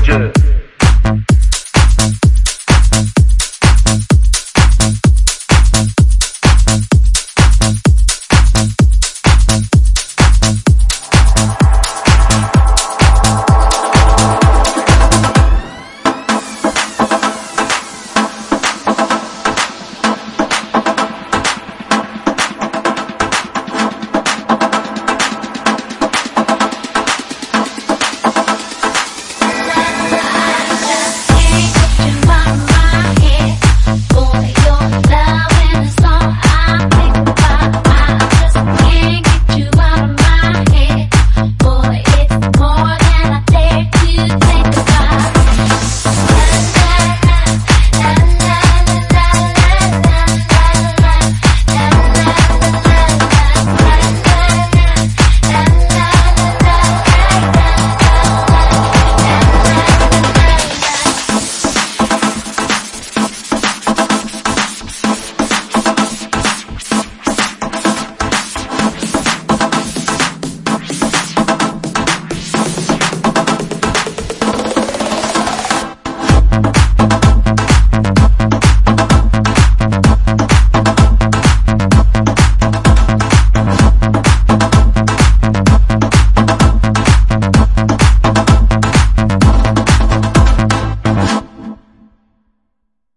Roger.